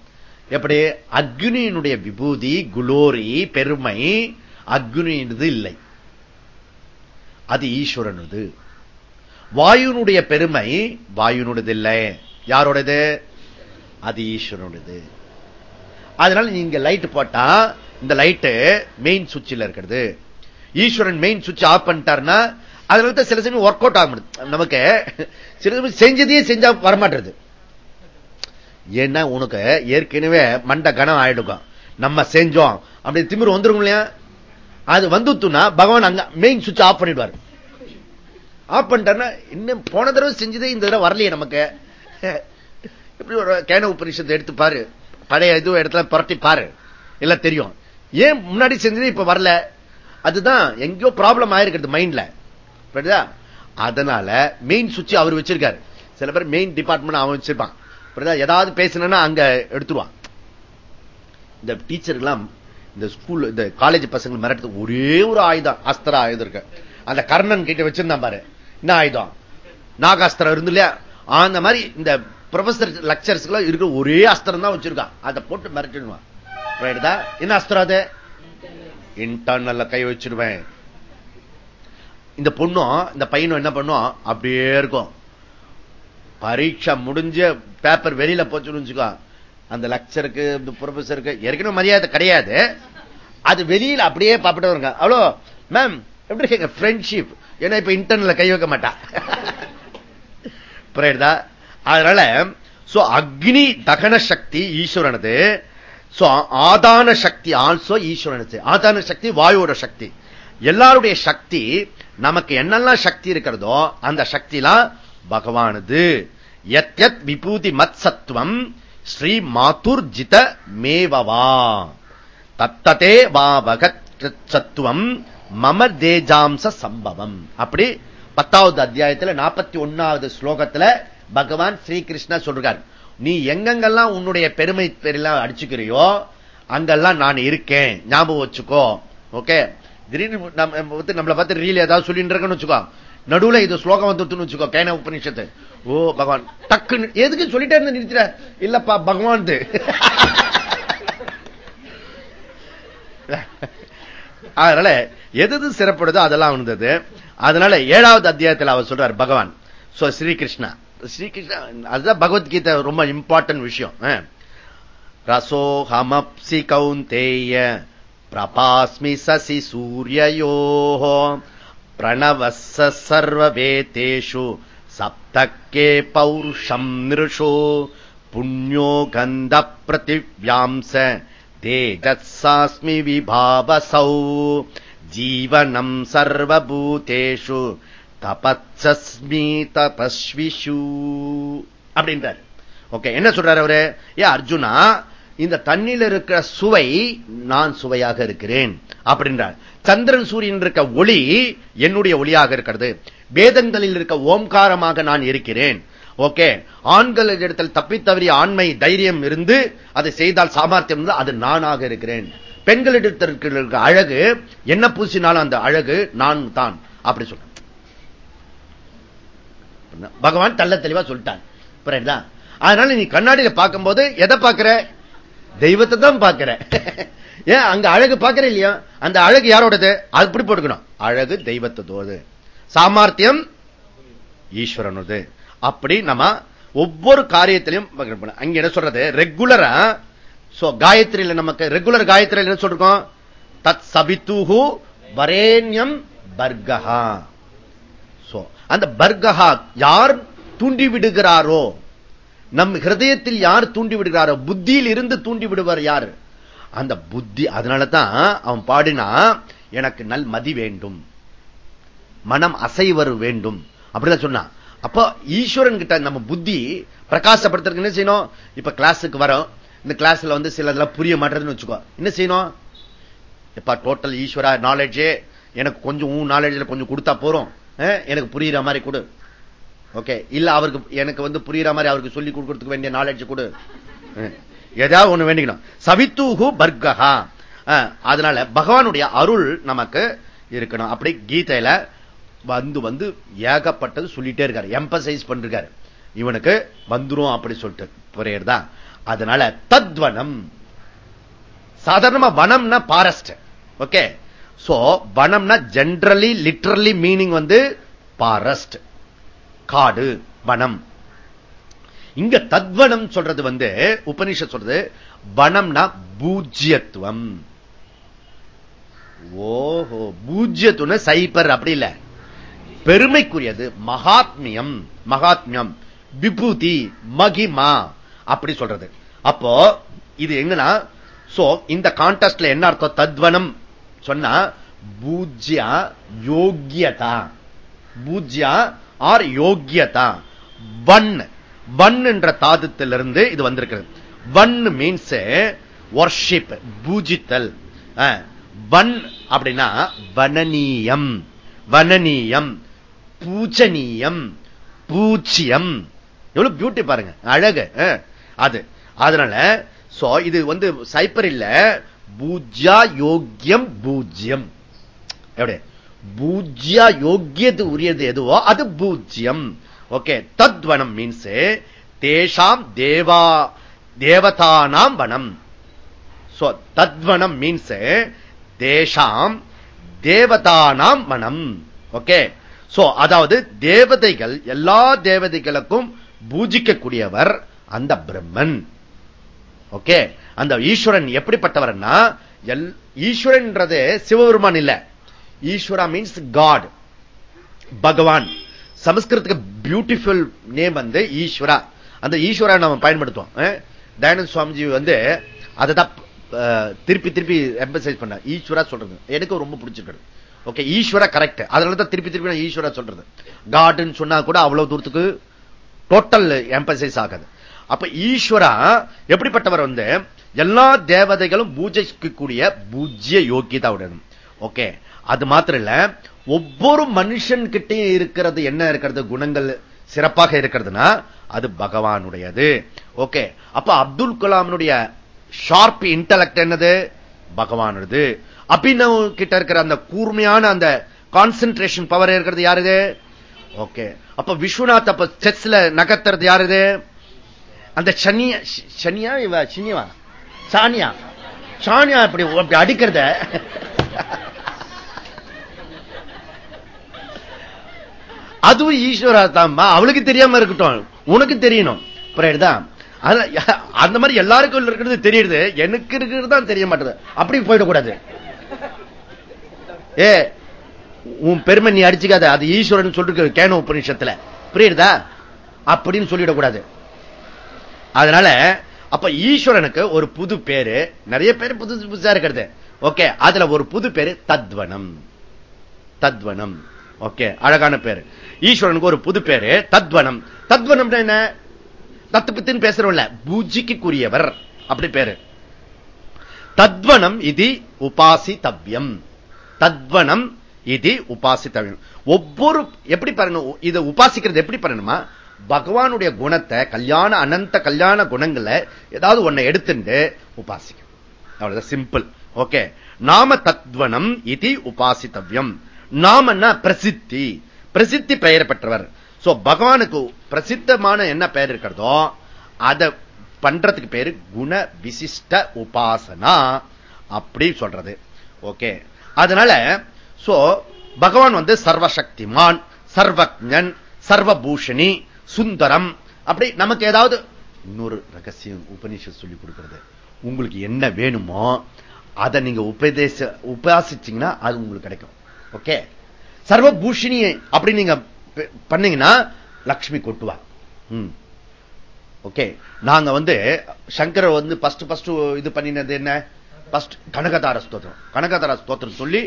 எப்படி? அக்னியினுடைய விபூதி குலோரி பெருமை அக்னியினது இல்லை. அது ஈஸ்வரனுது. வாயுனுடைய பெருமை வாயுனுடையது இல்லை யாரோடது அது ஈஸ்வரனுடையது. அதனால நீங்க லைட் போட்டா இந்த லைட்டு மெயின் சுவிட்சில் இருக்கிறது. ஈஸ்வரன் மெயின் சுவிட்ச் ஆஃப் பண்ணிட்டாருன்னா அதனால தான் சில சமயம் ஒர்க் அவுட் ஆக நமக்கு சில சமயம் செஞ்சதையே செஞ்சா வரமாட்டுறது ஏன்னா உனக்கு ஏற்கனவே மண்ட கனம் ஆயிடுக்கும். நம்ம செஞ்சோம். அப்படி திமிர் வந்துரும் இல்லையா? அது வந்துட்டுனா பகவான் அங்க மெயின் சுவிட்ச் ஆஃப் பண்ணிடுவார். ஆஃப் பண்ணிட்டாருன்னா இன்னும் போன தடவை செஞ்சதே இந்த தடவை வரலையே நமக்கு. எப்படி ஒரு கேன உபனிஷத்தை எடுத்து பாரு. பழைய இது இடத்துல புரட்டி பாரு. எல்லாம் தெரியும். ஏன் முன்னாடி செஞ்சது இப்ப வரல? அதுதான் எங்கேயோ ப்ராப்ளம் ஆயிருக்கிறது மைண்ட்ல அதனால மெயின் சுவிட்ச் அவர் வச்சிருக்காரு. சில பேர் மெயின் டிபார்ட்மெண்ட் அவன் வச்சிருப்பான். ஏதாவது பேசினா அங்க எடுத்துருவான். இந்த டீச்சர் எல்லாம் இந்த ஸ்கூல் இந்த காலேஜ் பசங்க மிரட்டுறது ஒரே ஒரு ஆயுதம். அஸ்திர ஆயுதம் இருக்கு அந்த கர்ணன் கிட்ட வச்சிருந்தான் பாரு. என்ன ஆயுதம்? நாகாஸ்திரம் இருந்து இல்லையா அந்த மாதிரி இந்த ப்ரொஃபசர் லெக்சர்ஸ் இருக்கிற ஒரே அஸ்திரம் தான் வச்சிருக்கான். அதை போட்டு மிரட்டிடுவான். என்ன அஸ்திரம் அது? இன்டர்னல்ல கை வச்சிருவேன். இந்த பொண்ணும் இந்த பையனும் என்ன பண்ணும் அப்படியே இருக்கும். பரீட்சை முடிஞ்ச பேப்பர் வெளியில போச்சுன்னு வச்சுக்கோ. அந்த லெக்சருக்கு இந்த ப்ரொஃபஸருக்கு ஏற்கனவே மரியாதை கிடையாது. அது வெளியில் அப்படியே பார்த்துட்டு வருங்க. அவ்வளோ மேம் எப்படி இருக்கீங்க? ஃப்ரெண்ட்ஷிப் ஏன்னா இப்ப இன்டர்னல்ல கை வைக்க மாட்டா. புரியுதா? அதனால சோ அக்னி தகன சக்தி ஈஸ்வரனது. சோ ஆதான சக்தி ஆல்சோ ஈஸ்வரனது. ஆதான சக்தி வாயுவோட சக்தி. எல்லாருடைய சக்தி நமக்கு என்னெல்லாம் சக்தி இருக்கிறதோ அந்த சக்திலாம் பகவானது. யத்யத் விபூதி மத் சத்துவம் ஸ்ரீ மாதுர்ஜித மேவவா. தத்ததே வாவகத் சத்துவம் மம தேஜாம்ச சம்பவம். அப்படி பத்தாவது அத்தியாயத்தில் நாற்பத்தி ஒன்னாவது ஸ்லோகத்துல பகவான் ஸ்ரீகிருஷ்ண சொல்றார். நீ எங்கெங்கெல்லாம் உன்னுடைய பெருமை பெரியெல்லாம் அடிச்சுக்கிறியோ அங்கெல்லாம் நான் இருக்கேன். ஞாபகம் வச்சுக்கோ. ஓகே? திடீர்னு நம்மளை பார்த்து ரீல் ஏதாவது சொல்லிட்டு இருக்கேன்னு வச்சுக்கோ. நடுவுல இது ஸ்லோகம் வந்துட்டுன்னு வச்சுக்கோ கேன உபநிஷத்து. ஓ பகவான். டக்குன்னு எதுக்கு சொல்லிட்டே இருந்து நிறுத்திட இல்லப்பா பகவான் அதனால எது சிறப்படுதோ அதெல்லாம் வந்தது அதனால ஏழாவது அத்தியாயத்தில் அவர் சொல்றார் பகவான். சோ ஸ்ரீகிருஷ்ணா. ஸ்ரீகிருஷ்ணா அதுதான் பகவத்கீதை ரொம்ப இம்பார்ட்டன்ட் விஷயம். ரசோ ஹமப்சி கௌந்தேய பிரபாஸ்மி சசி சூரியோ பிரணவச சர்வவேதேஷு சப்தக்கே பௌருஷம் நிருஷோ புண்ணியோ கந்த பிரதிவ்யாம்ச தேஜசாஸ்மி விபாவசௌ ஜீவனம் சர்வபூதேஷு தபச்சஸ்மி தபஸ்விஷு அப்படின்றார். ஓகே என்ன சொல்றாரு அவரு? ஏ அர்ஜுனா இந்த தண்ணியில் இருக்கிற சுவை நான் சுவையாக இருக்கிறேன் அப்படின்றார். சந்திரன் சூரியன் இருக்க ஒளி என்னுடைய ஒளியாக இருக்கிறது. வேதங்களில் இருக்க ஓம்காரமாக நான் இருக்கிறேன். ஓகே ஆண்கள் இடத்தில் தப்பித்தவறிய ஆண்மை தைரியம் இருந்து அதை செய்தால் சாமர்த்தியம் இருந்து அது நானாக இருக்கிறேன். பெண்களிடத்திற்கு இருக்க அழகு என்ன பூசினாலும் அந்த அழகு நான் தான் அப்படி சொல்றேன் பகவான் தள்ள தெளிவா சொல்லிட்டான் புரியுதா? அதனால நீ கண்ணாடியில பார்க்கும்போது எதை பார்க்கிற? தெய்வத்தை தான் பார்க்கிற ஏன் அங்க அழகு பார்க்கிற இல்லையா? அந்த அழகு யாரோடது? அப்படி போட்டுக்கணும். அழகு தெய்வத்தோது சாமர்த்தியம் ஈஸ்வரனுது அப்படி நம்ம ஒவ்வொரு காரியத்திலையும் அங்க என்ன சொல்றது? ரெகுலரா காயத்ரியில நமக்கு ரெகுலர் காயத்ரியில் என்ன சொல்றோம்? தத் சபித்து வரேண்யம் பர்கஹா. அந்த பர்கஹா யார் தூண்டி விடுகிறாரோ நம் ஹிருதயத்தில் யார் தூண்டி விடுகிறாரோ புத்தியில் இருந்து தூண்டி விடுவார் யார்? அந்த புத்தி அதனால தான் அவன் பாடினா எனக்கு நல் மதி வேண்டும். மனம் அசைவர் வேண்டும். அப்படிதான் சொன்னான் அப்போ ஈஸ்வரன் கிட்ட நம்ம புத்தி பிரகாசப்படுத்துறதுக்கு என்ன செய்யணும்? இப்ப கிளாஸுக்கு வரோம். இந்த கிளாஸ்ல வந்து சில இதெல்லாம் புரிய மாட்டேதுன்னு வச்சுக்கோ. என்ன செய்யணும்? இப்ப டோட்டல் ஈஸ்வரா நாலேஜே எனக்கு கொஞ்சம் உன் நாலேஜ்ல கொஞ்சம் கொடுத்தா போறோம். எனக்கு புரியுற மாதிரி கொடு. ஓகே இல்ல அவருக்கு எனக்கு வந்து புரியுற மாதிரி அவருக்கு சொல்லி கொடுக்கறதுக்கு வேண்டிய நாலேஜ் கொடு. ஏதாவது ஒண்ணு வேண்டிக்கணும். சவித்தூகு பர்கஹா. அதனால பகவானுடைய அருள் நமக்கு இருக்கணும். அப்படி கீதையில வந்து வந்து ஏகப்பட்டது சொல்லிட்டே இருக்காரு. எம்பசைஸ் பண்றாரு இவனுக்கு வந்துரும் அப்படி சொல்லிட்டு புரியுறதா? அதனால தத்வனம். சாதாரணமா வனம்னா பாரஸ்ட் ஓகே சோ வனம்னா ஜென்ரலி லிட்டரலி மீனிங் வந்து பாரஸ்ட் காடு வனம். இங்க தத்வனம் சொல்றது வந்து உபனிஷ சொல்றது வனம்னா பூஜ்யத்துவம். ஓஹோ பூஜ்யத்துவம் சைபர் அப்படி இல்ல. பெருமைக்குரியது மகாத்மியம் மகாத்மியம் விபூதி மகிமா அப்படி சொல்றது. அப்போ இது எங்கன்னா சோ இந்த கான்டெஸ்ட்ல என்ன அர்த்தம்? தத்வனம். சொன்னா பூஜ்யா யோக்கியதா பூஜ்யா ஆர் யோக்கியதா வன். வன் என்ற தாதுத்திலிருந்து இது வந்திருக்கிறது. வன் மீன்ஸ் வர்ஷிப் பூஜித்தல். வன் அப்படின்னா வனநீயம். வனநீயம் பூஜனீயம் பூச்சியம் எவ்வளவு பியூட்டி பாருங்க அழகு. அது. அதனால இது வந்து சைப்பர் இல்ல பூஜ்யா யோக்கியம் பூஜ்யம். எப்படி? பூஜ்யா யோக்கியது உரியது எதுவோ அது பூஜ்யம். ஓகே தத்வனம் மீன்ஸ் தேஷாம் தேவா தேவதானாம் வனம். தத்வனம் மீன்ஸ் தேஷாம் தேவதானாம் வனம். ஓகே சோ அதாவது தேவதைகள் எல்லா தேவதைகளுக்கும் பூஜிக்கக்கூடியவர் அந்த பிரம்மன். ஓகே அந்த ஈஸ்வரன் எப்படிப்பட்டவர்னா ஈஸ்வரன்ன்றது சிவபெருமான் இல்லை. ஈஸ்வரா மீன்ஸ் காட் பகவான் சமஸ்கிருத்துக்கு பியூட்டிஃபுல் நேம் வந்து ஈஸ்வரா அந்த ஈஸ்வரா நம்ம பயன்படுத்துவோம். தயானந்த் சுவாமிஜி வந்து அதை தான் திருப்பி திருப்பி எம்பசைஸ் பண்ண ஈஸ்வரா சொல்றது. எனக்கு ரொம்ப பிடிச்சிருக்கு ஓகே ஈஸ்வரா கரெக்ட் அதனால தான் திருப்பி திருப்பி நான் ஈஸ்வரா சொல்றது. காட்னு சொன்னா கூட அவ்வளவு தூரத்துக்கு டோட்டல் எம்பசைஸ் ஆகாது. அப்ப ஈஸ்வரா எப்படிப்பட்டவர் வந்து எல்லா தேவதைகளும் பூஜைக்கு கூடிய பூஜ்ய யோக்கியதா உடனும் ஓகே அது மாத்திரம் இல்ல ஒவ்வொரு மனுஷன் கிட்டே இருக்கிறது என்ன இருக்கிறது? குணங்கள் சிறப்பாக இருக்கிறதுனா அது பகவானுடையது. ஓகே. அப்ப அப்துல் கலாமனுடைய ஷார்ப் இன்டலக்ட் என்னது? பகவானுடையது. அபிநவ் கிட்ட இருக்கிற அந்த கூர்மையான அந்த கான்சென்ட்ரேஷன் பவர் இருக்கிறது யாருது? ஓகே. அப்ப விஸ்வநாத் அப்ப செஸ்ல நகர்த்துறது யாருது? அந்த சனியா சனியா இவ சினிவா சானியா. சானியா இப்படி அப்படி அடிக்கிறத. அதுவும் ஈஸ்வரா தான்மா அவளுக்கு தெரியாம இருக்கட்டும். உனக்கு தெரியணும். புரியுதுதான் அந்த மாதிரி எல்லாருக்கும் இருக்கிறது தெரியுது. எனக்கு இருக்கிறது தான் தெரிய மாட்டேது. அப்படி போயிடக்கூடாது. ஏ உன் பெருமை நீ அடிச்சுக்காத. அது ஈஸ்வரன் சொல்லிருக்கு கேன உபநிஷத்துல. புரியுதா? அப்படின்னு சொல்லிடக்கூடாது. அதனால அப்ப ஈஸ்வரனுக்கு ஒரு புது பேரு நிறைய பேர் புதுசு புதுசா இருக்கிறது. ஓகே அதுல ஒரு புது பேரு தத்வனம். தத்வனம். ஓகே அழகான பேரு. ஈஸ்வரனுக்கு ஒரு புது பேரு தத்வனம். தத்வனம் என்ன? தத்துவத்தின் பேசுறோம்ல பூஜிக்குரியவர் அப்படி பேரு. தத்வனம் இது உபாசித்தவ்யம். தத்வனம் இது உபாசித்தவ்யம். ஒவ்வொரு எப்படி பண்ணணும்? இதை உபாசிக்கிறது எப்படி பண்ணணுமா? பகவானுடைய குணத்தை கல்யாண அனந்த கல்யாண குணங்களை ஏதாவது ஒன்னை எடுத்துட்டு உபாசிக்கும் அவ்வளவுதான் சிம்பிள். ஓகே. நாம தத்வனம் இது உபாசித்தவ்யம். நாமன்னா பிரசித்தி. பிரசித்தி பெயர் பெற்றவர். சோ பகவானுக்கு பிரசித்தமான என்ன பெயர் இருக்கிறதோ அதை பண்றதுக்கு பேரு குண விசிஷ்ட உபாசனா அப்படி சொல்றது. ஓகே அதனால சோ பகவான் வந்து சர்வசக்திமான் சர்வஜன் சர்வபூஷணி சுந்தரம். அப்படி நமக்கு ஏதாவது இன்னொரு ரகசியம் உபநிஷம் சொல்லி கொடுக்கிறது. உங்களுக்கு என்ன வேணுமோ அதை நீங்க உபதேச உபாசிச்சீங்கன்னா அது உங்களுக்கு கிடைக்கும். ஓகே? சர்வபூஷணி அப்படி நீங்க பண்ணீங்கன்னா லக்ஷ்மி கொட்டுவா. ஓகே? நாங்க வந்து சங்கர வந்து பஸ்ட் பஸ்ட் இது பண்ணினது என்ன? பஸ்ட் கனகதார ஸ்தோத்திரம். கனகதார ஸ்தோத்திரம் சொல்லி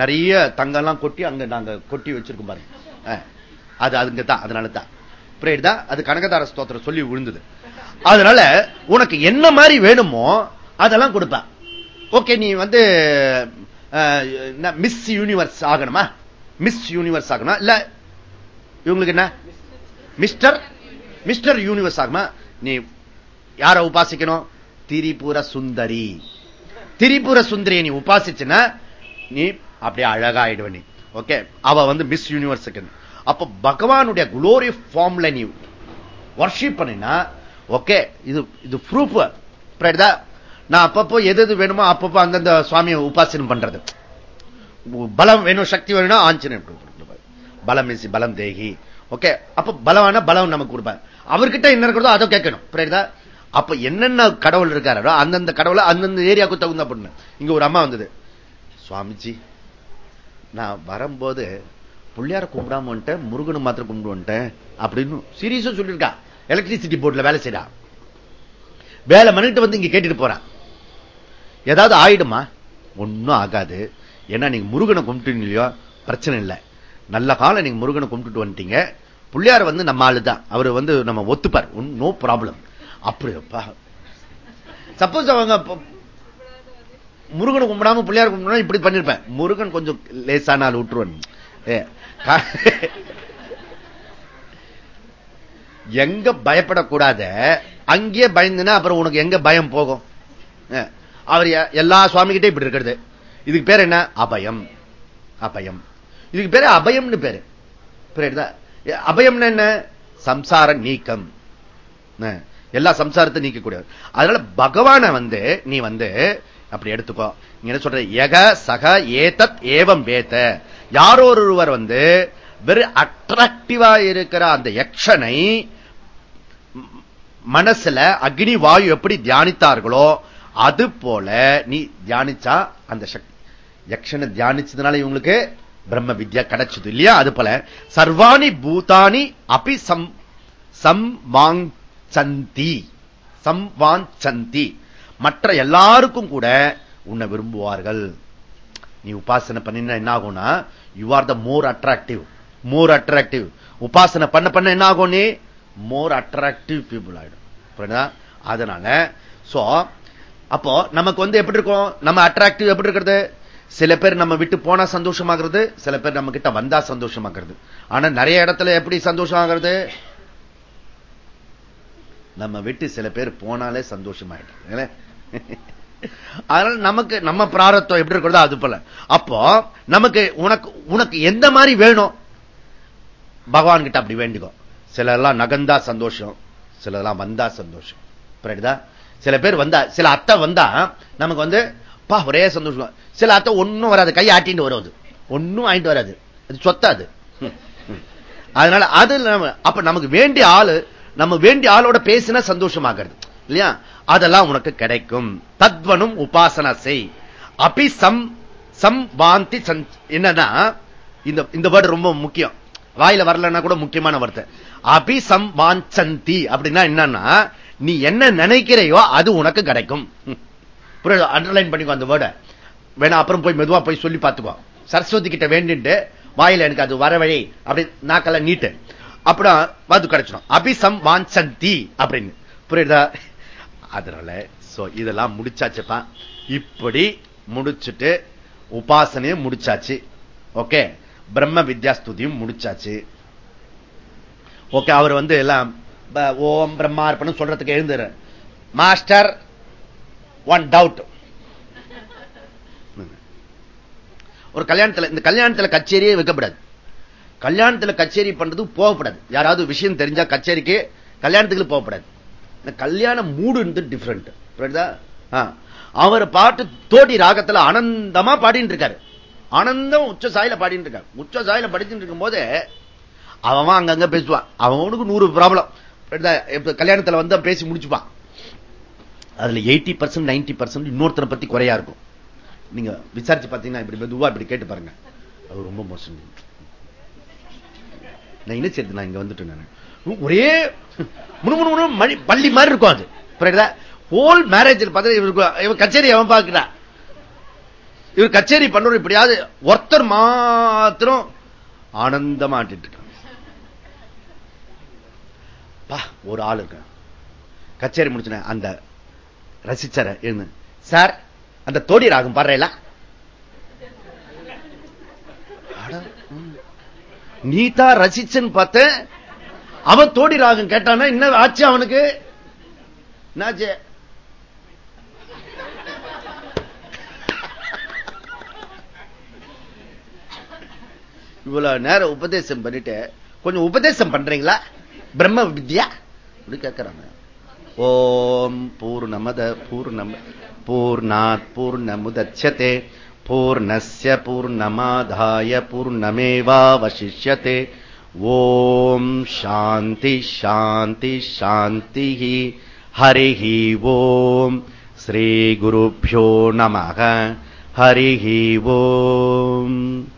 நிறைய தங்கம்லாம் கொட்டி அங்க நாங்க கொட்டி வச்சிருக்கோம் பாருங்க. அது அதுங்க தான் அதனால தான். புரியுதா? அது கனகதார ஸ்தோத்திரம் சொல்லி விழுந்தது. அதனால உனக்கு என்ன மாதிரி வேணுமோ அதெல்லாம் கொடுப்பேன் ஓகே நீ வந்து மிஸ் யூனிவர்ஸ் ஆகணுமா? மிஸ் யூனிவர்ஸ் ஆகணும்? இல்ல இவங்களுக்கு என்ன? மிஸ்டர் மிஸ்டர் யூனிவர்ஸ் ஆகுமா? நீ யார உபாசிக்கணும்? திரிபுர சுந்தரி. திரிபுர சுந்தரியை நீ உபாசிச்சுன்னா நீ அப்படியே அழகாயிடுவ நீ. ஓகே அவ வந்து மிஸ் யூனிவர்ஸுக்கு அப்ப பகவானுடைய குளோரி ஃபார்ம்ல நீ வர்ஷிப் பண்ணினா ஓகே இது இது ப்ரூஃப் நான் அப்பப்போ எது எது வேணுமோ அப்பப்போ அந்தந்த சுவாமியை உபாசனம் பண்றது. பலம் வேணும் சக்தி வேணும் ஆஞ்சநேயன் பலம் மிஸ் பலம் தேகி. ஓகே அப்ப பலமான பலம் நமக்கு கொடுப்பார் அவர்கிட்ட என்ன இருக்கிறதோ அதை கேட்கணும். புரியுதா? அப்ப என்னென்ன கடவுள் இருக்காரோ அந்தந்த கடவுளை அந்தந்த ஏரியாவுக்கு தகுந்த பண்ணு இங்க ஒரு அம்மா வந்தது. சுவாமிஜி நான் வரும்போது பிள்ளையார கும்பிடாம வந்துட்டேன் முருகனை மாத்திரம் கும்பிட்டு வந்துட்டேன் அப்படின்னு சீரியஸும் சொல்லியிருக்கா. எலக்ட்ரிசிட்டி போர்ட்ல வேலை செய்யறா வேலை மணிட்டு வந்து இங்க கேட்டுட்டு போறான் ஏதாவது ஆயிடுமா? ஒன்னும் ஆகாது. ஏன்னா நீங்க முருகனை கும்பிட்டு இல்லையோ? பிரச்சனை இல்லை. நல்ல காலம் நீங்க முருகனை கும்பிட்டுட்டு வந்துட்டீங்க. பிள்ளையார் வந்து நம்ம ஆளு தான் அவர் வந்து நம்ம ஒத்துப்பார். நோ ப்ராப்ளம் அப்படிப்பா சப்போஸ் அவங்க முருகனை கும்பிடாம பிள்ளையார் கும்பிடா இப்படி பண்ணிருப்பேன். முருகன் கொஞ்சம் லேசான ஆள் விட்டுருவன் எங்க பயப்படக்கூடாத அங்கேயே பயந்துன்னா அப்புறம் உனக்கு எங்க பயம் போகும்? அவர் எல்லா சுவாமிகிட்டே இப்படி இருக்கிறது. இதுக்கு பேர் என்ன? அபயம். அபயம். இதுக்கு பேரு அபயம்னு பேரு. அபயம்னு என்ன? சம்சார நீக்கம். எல்லா சம்சாரத்தை நீக்கக்கூடியவர். அதனால பகவான வந்து நீ வந்து அப்படி எடுத்துக்கோ. நீ என்ன சொல்ற? எக சக ஏதத் ஏவம் வேத. யாரோ ஒருவர் வந்து வெறு அட்ராக்டிவா இருக்கிற அந்த யக்ஷனை மனசுல அக்னி வாயு எப்படி தியானித்தார்களோ அது போல நீ தியானிச்சா அந்த சக்தி. யக்ஷனை தியானிச்சதுனால இவங்களுக்கு பிரம்ம வித்யா கிடைச்சது இல்லையா? அது போல சர்வாணி பூதானி அபி சம் சந்தி சம்வாஞ்சந்தி மற்ற எல்லாருக்கும் கூட உன்னை விரும்புவார்கள். நீ உபாசனை பண்ணினா என்ன ஆகும்னா you are the more attractive more attractive உபாசனை பண்ண பண்ண என்ன ஆகும் நீ? மோர் அட்ராக்டிவ் பீப்புள் ஆயிடும். அதனால சோ அப்போ நமக்கு வந்து எப்படி இருக்கும்? நம்ம அட்ராக்டிவ் எப்படி இருக்கிறது? சில பேர் நம்ம விட்டு போனா சந்தோஷமாகிறது சில பேர் நம்ம கிட்ட வந்தா சந்தோஷமாகிறது. ஆனா நிறைய இடத்துல எப்படி சந்தோஷமாகிறது? நம்ம விட்டு சில பேர் போனாலே சந்தோஷமாயிடுது அதனால நமக்கு நம்ம பிராரத்தம் எப்படி இருக்கிறதோ அது போல. அப்போ நமக்கு உனக்கு உனக்கு எந்த மாதிரி வேணும்? பகவான் கிட்ட அப்படி வேண்டிக்கும் சிலர்லாம் நகந்தா சந்தோஷம் சிலதெல்லாம் வந்தா சந்தோஷம். புரியுதா? சில பேர் வந்தா சில அத்தை வந்தா நமக்கு வந்து பா ஒரே சந்தோஷம். சில அத்தை ஒன்னும் வராது கை ஆட்டிட்டு வராது ஒன்னும் ஆயிட்டு வராது. அது சொத்தாது அதனால அது அப்ப நமக்கு வேண்டிய ஆளு நம்ம வேண்டிய ஆளோட பேசினா சந்தோஷமாகிறது. இல்லையா? அதெல்லாம் உனக்கு கிடைக்கும். தத்வனும் உபாசனா செய். அபி சம் சம் வாந்தி என்னன்னா இந்த இந்த வேர்டு ரொம்ப முக்கியம். வாயில வரலன்னா கூட முக்கியமான வார்த்தை. அபி சம் வாஞ்சந்தி அப்படின்னா என்னன்னா நீ என்ன நினைக்கிறையோ அது உனக்கு கிடைக்கும். அண்டர்லைன் பண்ணிக்கோ அந்த வேர்டை வேணா அப்புறம் போய் மெதுவா போய் சொல்லி பார்த்துக்கோ. சரஸ்வதி கிட்ட வேண்டிட்டு வாயில எனக்கு அது வர வழி அப்படி நாக்கல நீட்டு. அப்புறம் அது கிடைச்சிடும். அபிசம் வாஞ்சந்தி அப்படின்னு. புரியுதா? அதனால இதெல்லாம் முடிச்சாச்சுப்பா. இப்படி முடிச்சுட்டு உபாசனையும் முடிச்சாச்சு. ஓகே பிரம்ம வித்யாஸ்துதியும் முடிச்சாச்சு. ஓகே அவர் வந்து எல்லாம் ஓம் பிரம்மார்ப்பணம் சொல்றதுக்கு எழுந்துரு. மாஸ்டர் ஒன் டவுட் ஒரு கல்யாணத்துல இந்த கல்யாணத்துல கச்சேரியே வைக்கப்படாது. கல்யாணத்துல கச்சேரி பண்றது போகப்படாது. யாராவது விஷயம் தெரிஞ்சா கச்சேரிக்கு கல்யாணத்துக்கு போகப்படாது. இந்த கல்யாண மூடுன்றது டிஃப்ரெண்ட் அவர் பாட்டு தோட்டி ராகத்துல ஆனந்தமா பாடிட்டு இருக்காரு. ஆனந்தம் உச்ச சாயில பாடிட்டு இருக்காரு. உச்ச சாயில படிச்சுட்டு இருக்கும் போது அவன் அங்கங்க பேசுவான். அவனுக்கு நூறு ப்ராப்ளம் கல்யாணத்துல வந்து பேசி முடிச்சுப்பான் அதுல எயிட்டி பர்சன்ட் நைன்டி பர்சன்ட் இன்னொருத்தனை பத்தி குறையா இருக்கும். நீங்க விசாரிச்சு பாத்தீங்கன்னா இப்படி மெதுவா இப்படி கேட்டு பாருங்க. அது ரொம்ப மோசம். நான் என்ன சேர்த்து நான் இங்க வந்துட்டு நான். ஒரே முணு மணி பள்ளி மாதிரி இருக்கும் அது. புரியுதா? ஹோல் மேரேஜ் இவர் கச்சேரி அவன் பார்க்கிறா இவர் கச்சேரி பண்றோம் இப்படியாவது ஒருத்தர் மாத்திரம் ஆனந்தமா ஆட்டிட்டு பா ஒரு ஆள் இருக்க. கச்சேரி முடிச்சுன அந்த ரசிச்சர இருந்து சார் அந்த தோடி ராகும் பாடுறா நீதா ரசிச்சன் பார்த்த அவன் தோடி ராகம் கேட்டானா என்ன ஆச்சு அவனுக்கு? இவ்வளவு நேரம் உபதேசம் பண்ணிட்டு கொஞ்சம் உபதேசம் பண்றீங்களா? பிரம்ம வித்யா? அப்படி கேட்கிறாங்க ஓம் பூர்ணமத பூர்ணம் பூர்ணாத் பூர்ணமுதட்சதே பூர்ணஸ்ய பூர்ணமாதாய பூர்ணமேவாவசிஷ்யதே. ஓம் சாந்தி சாந்தி சாந்தி ஹரிஹி ஓம். ஸ்ரீ குருப்பியோ நமக ஹரிஹி ஓம்.